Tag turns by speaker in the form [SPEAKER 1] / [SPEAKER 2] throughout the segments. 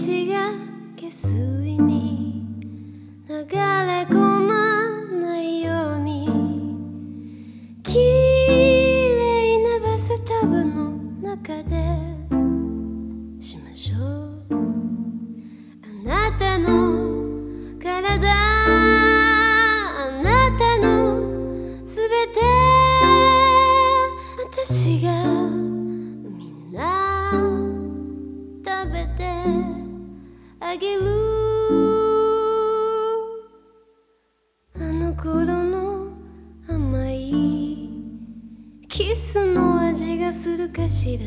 [SPEAKER 1] ちが下水に流れ込まないように綺麗なバスタブの中でしましょうあなたの体あなたの全て私がキスの味がするかしら。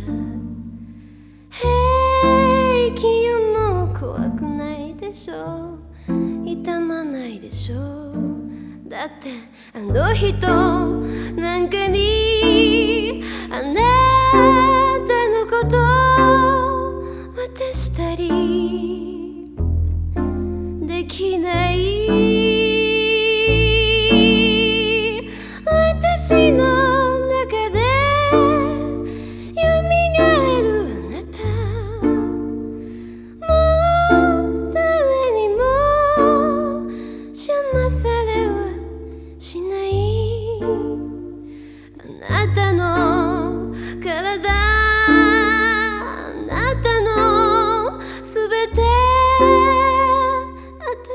[SPEAKER 1] 平気よもう怖くないでしょ。痛まないでしょ。だってあの人なんかにあなたのこと渡したりできない。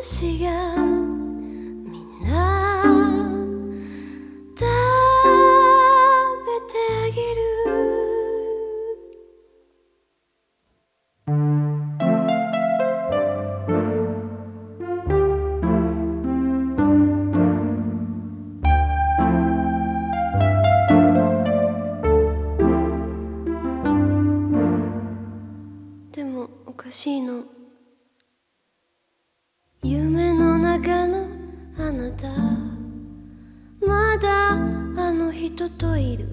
[SPEAKER 1] 私がみんな食べてあげる。でもおかしいの。夢の中のあなた。まだあの人といる。